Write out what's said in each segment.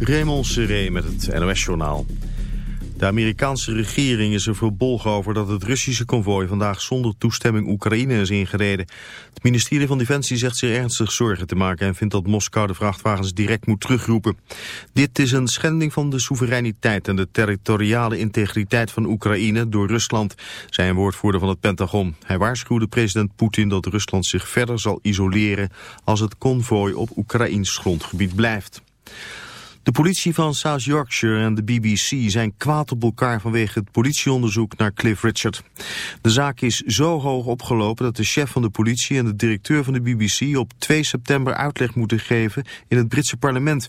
Raymond Seré met het NOS-journaal. De Amerikaanse regering is er verbolgen over dat het Russische konvooi vandaag zonder toestemming Oekraïne is ingereden. Het ministerie van Defensie zegt zich ernstig zorgen te maken en vindt dat Moskou de vrachtwagens direct moet terugroepen. Dit is een schending van de soevereiniteit en de territoriale integriteit van Oekraïne door Rusland, zei een woordvoerder van het Pentagon. Hij waarschuwde president Poetin dat Rusland zich verder zal isoleren als het konvooi op Oekraïns grondgebied blijft. De politie van South Yorkshire en de BBC zijn kwaad op elkaar vanwege het politieonderzoek naar Cliff Richard. De zaak is zo hoog opgelopen dat de chef van de politie en de directeur van de BBC op 2 september uitleg moeten geven in het Britse parlement.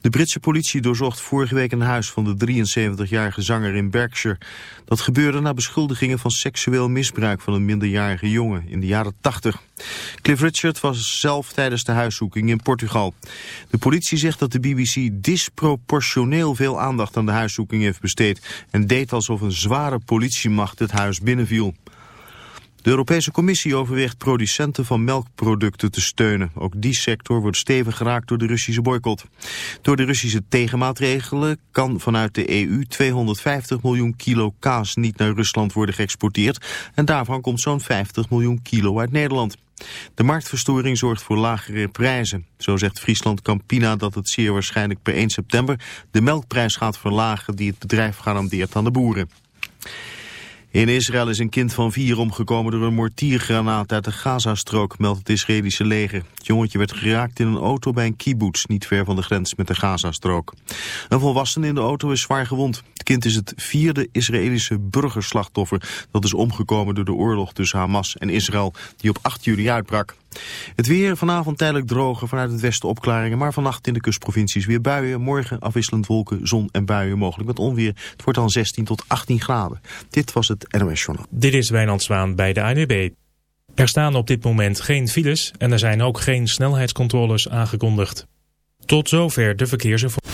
De Britse politie doorzocht vorige week een huis van de 73-jarige zanger in Berkshire. Dat gebeurde na beschuldigingen van seksueel misbruik van een minderjarige jongen in de jaren 80. Cliff Richard was zelf tijdens de huiszoeking in Portugal. De politie zegt dat de BBC disproportioneel veel aandacht aan de huiszoeking heeft besteed... en deed alsof een zware politiemacht het huis binnenviel. De Europese Commissie overweegt producenten van melkproducten te steunen. Ook die sector wordt stevig geraakt door de Russische boycott. Door de Russische tegenmaatregelen kan vanuit de EU 250 miljoen kilo kaas niet naar Rusland worden geëxporteerd. En daarvan komt zo'n 50 miljoen kilo uit Nederland. De marktverstoring zorgt voor lagere prijzen. Zo zegt Friesland Campina dat het zeer waarschijnlijk per 1 september de melkprijs gaat verlagen die het bedrijf garandeert aan de boeren. In Israël is een kind van vier omgekomen door een mortiergranaat uit de Gazastrook, meldt het Israëlische leger. Het jongetje werd geraakt in een auto bij een kibbutz, niet ver van de grens met de Gazastrook. Een volwassene in de auto is zwaar gewond. Kind is het vierde Israëlische burgerslachtoffer dat is omgekomen door de oorlog tussen Hamas en Israël, die op 8 juli uitbrak. Het weer vanavond tijdelijk droger vanuit het westen opklaringen, maar vannacht in de kustprovincies weer buien. Morgen afwisselend wolken, zon en buien mogelijk met onweer. Het wordt dan 16 tot 18 graden. Dit was het NOS Journal. Dit is Wijnand Zwaan bij de ANWB. Er staan op dit moment geen files en er zijn ook geen snelheidscontroles aangekondigd. Tot zover de verkeersinformatie.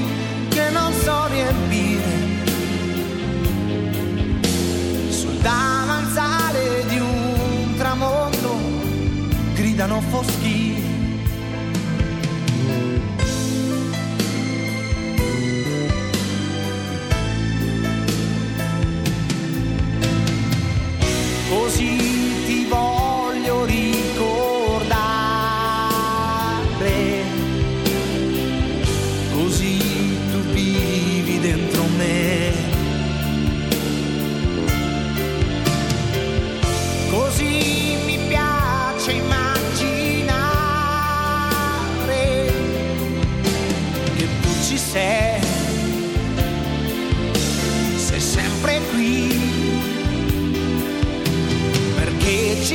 Não foschie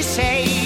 say.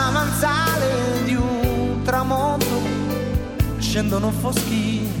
scendono foschi.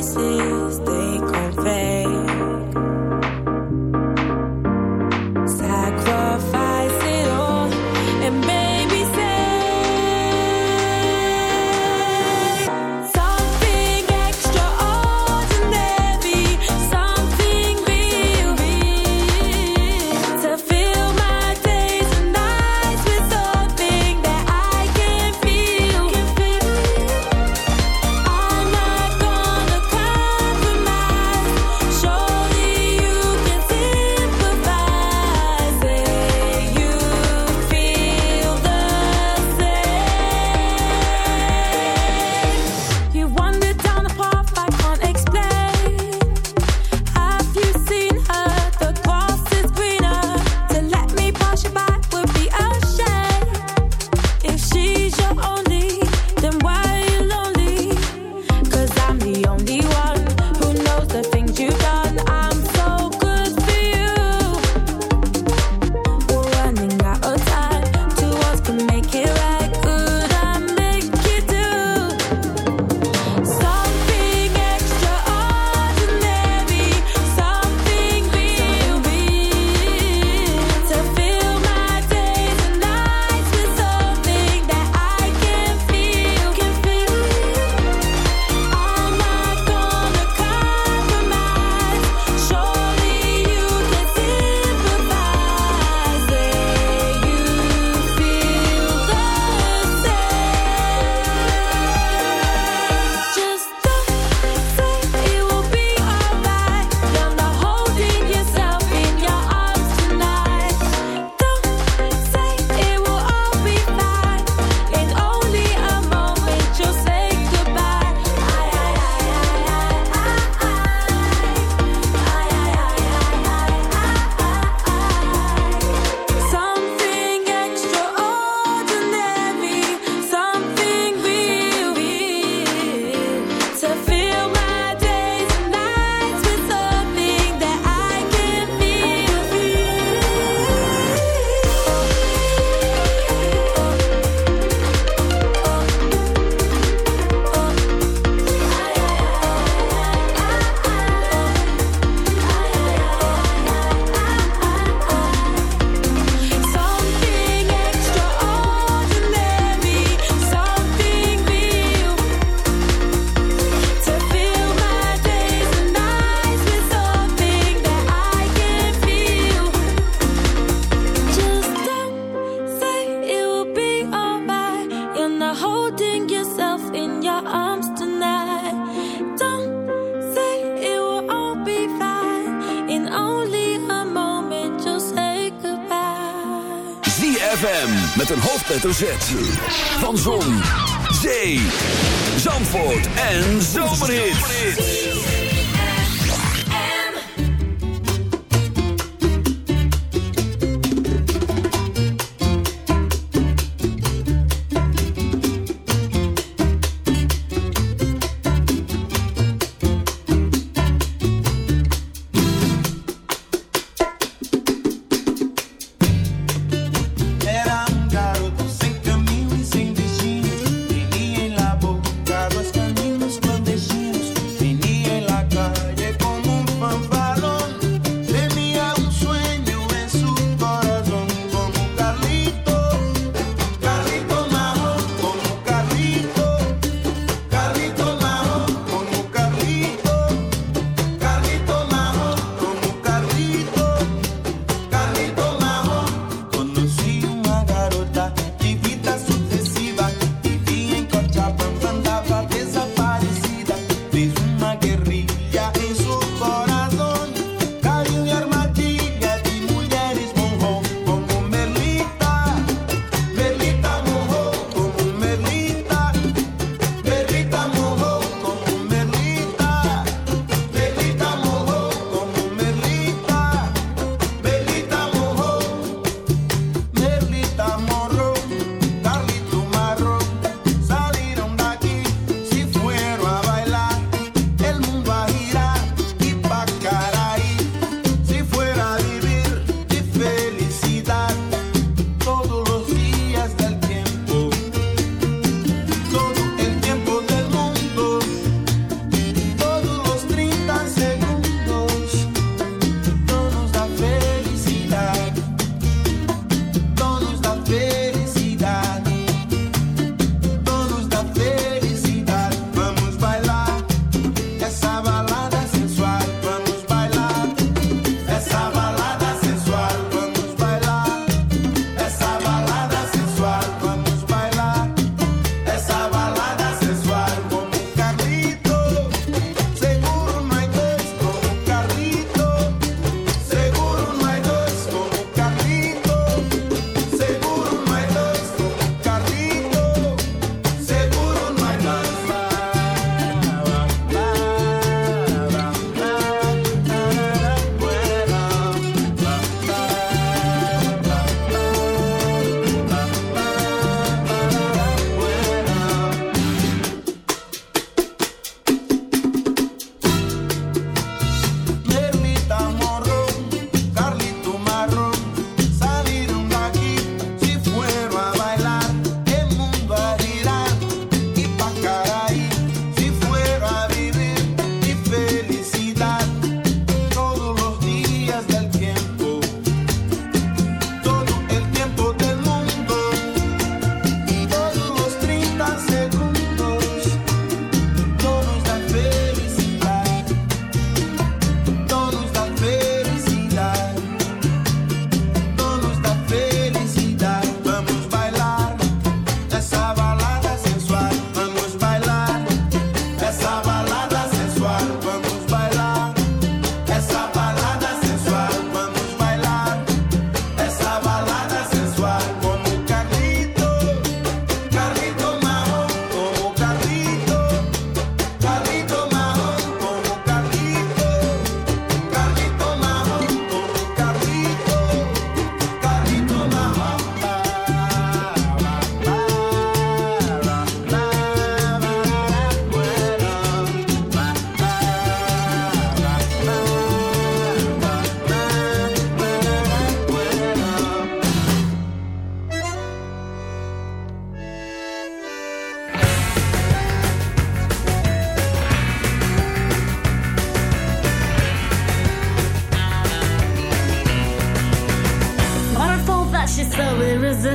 voices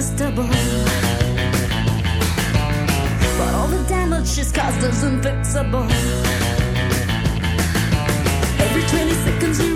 together. But all the damage she's caused is unfixable. Every 20 seconds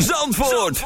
Zandvoort.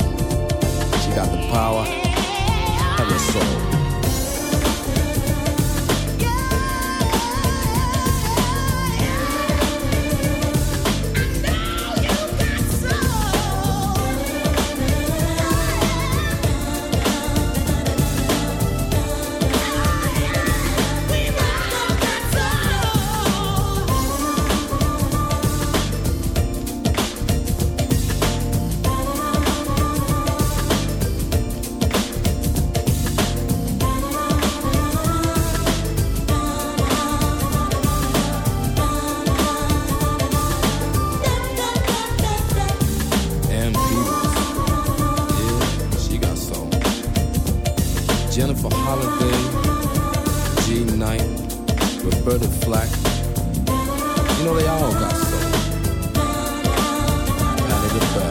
got the power of her soul. Jennifer Holliday, G Knight, Roberta Flack. You know they all got soul. Patti LaBelle, Ella,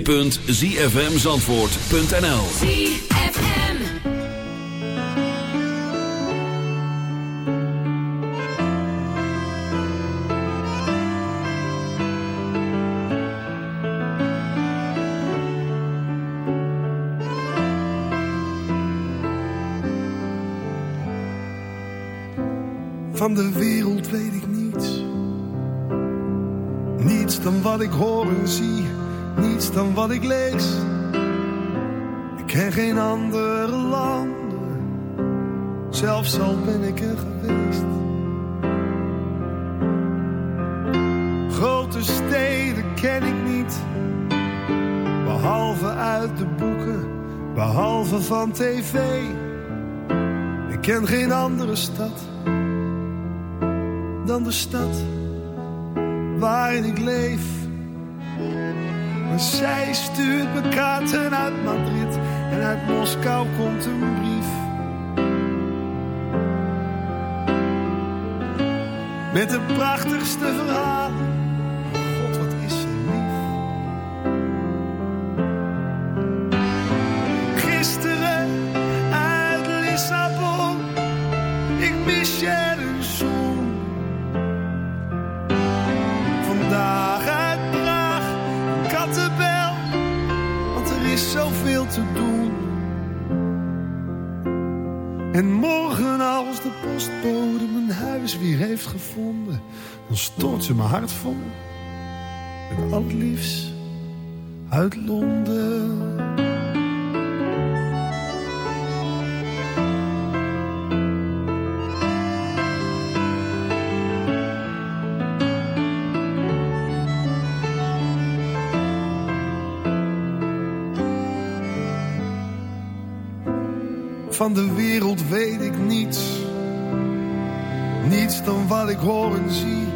www.zfmzandvoort.nl kaarten uit Madrid en uit Moskou komt een brief. Met de prachtigste verhalen. Dan stort ze mijn hart vol. Met al het liefst uit Londen. Van de wereld weet ik niets. Niets dan wat ik hoor en zie.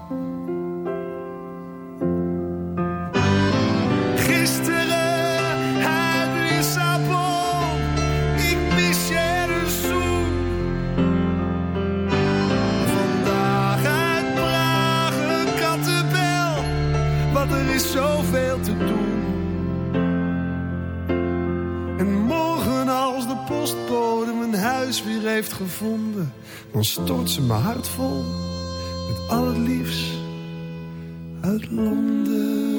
Weer heeft gevonden, dan stort ze mijn hart vol met al het liefst uit Londen.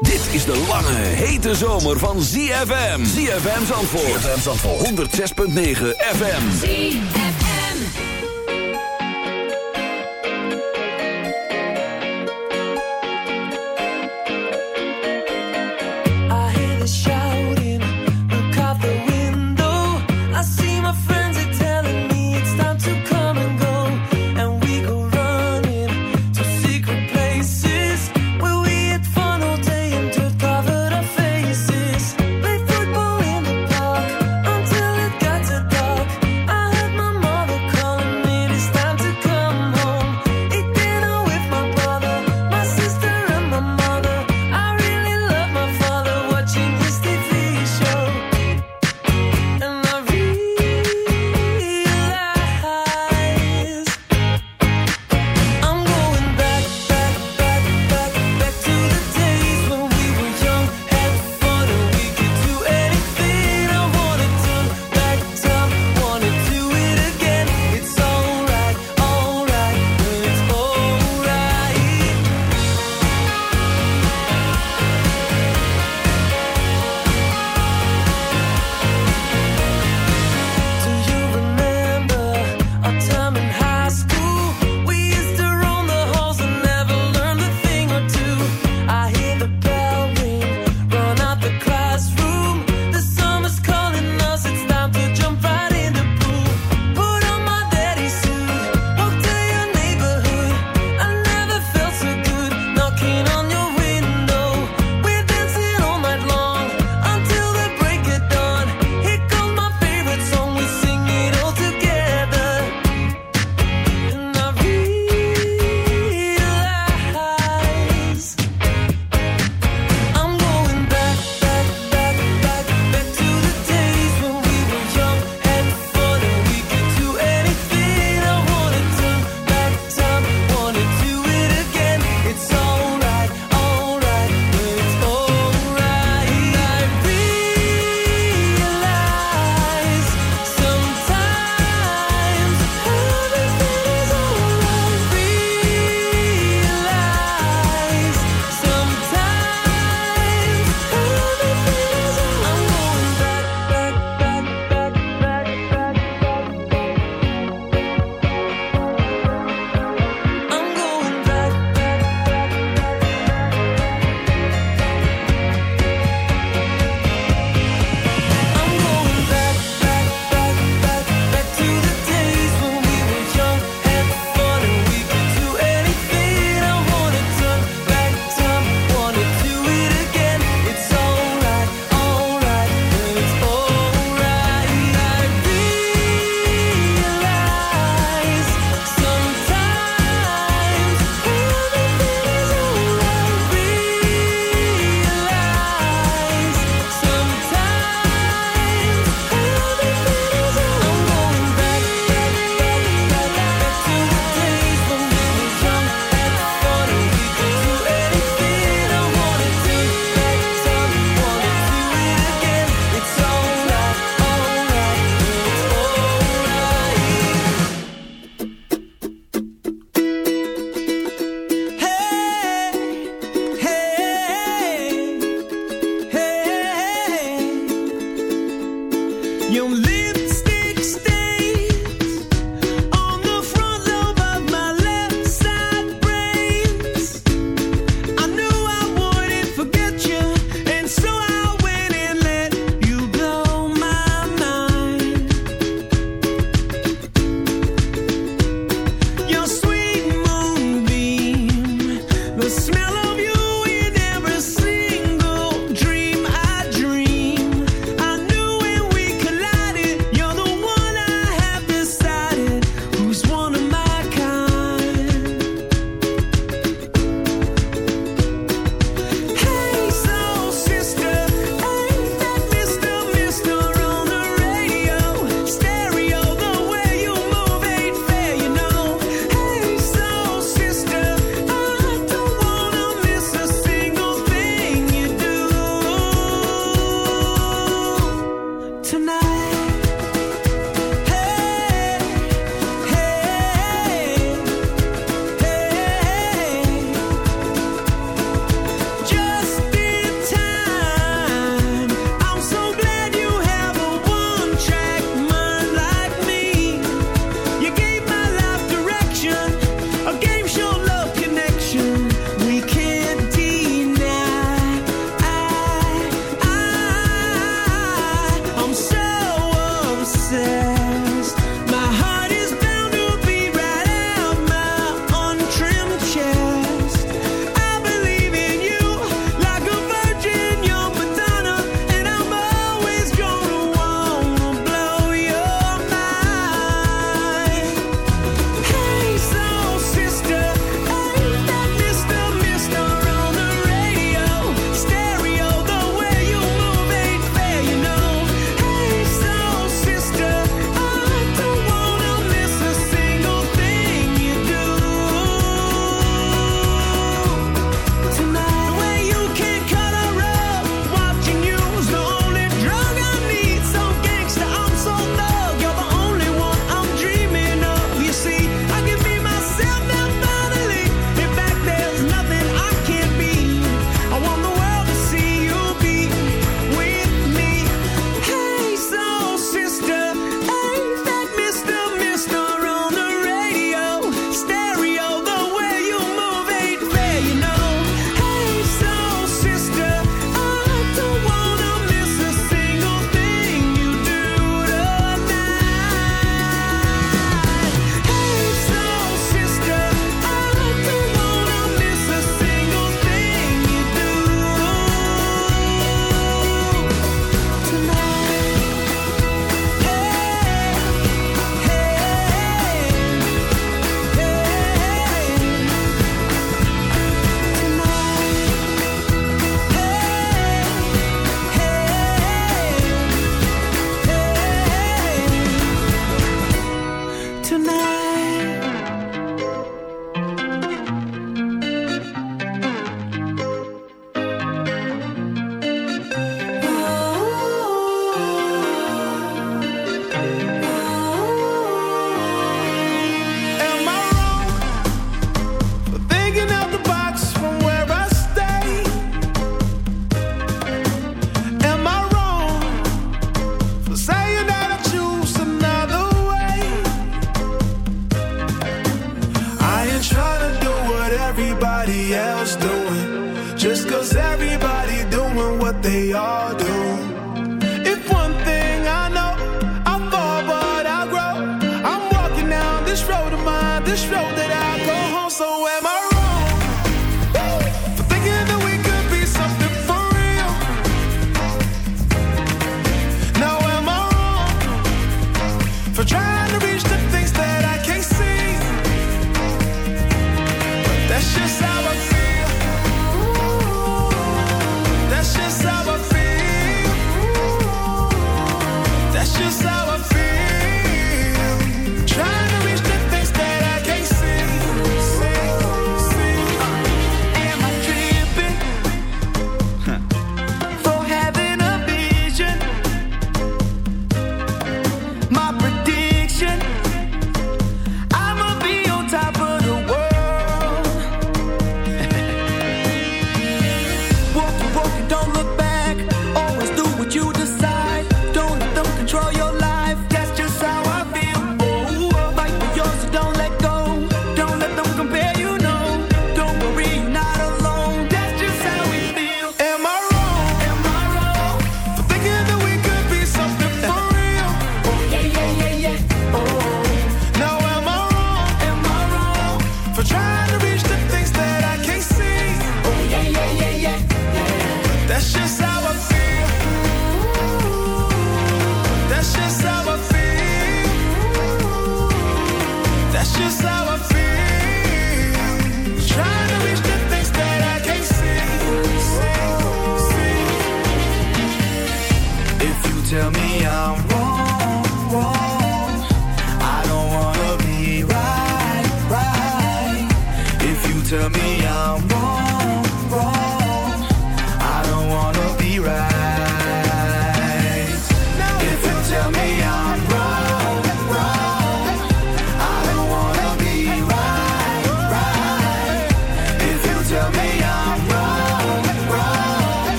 Dit is de lange, hete zomer van ZFM. ZFM Zandvoort. ZFM Zandvoort. 106.9 FM.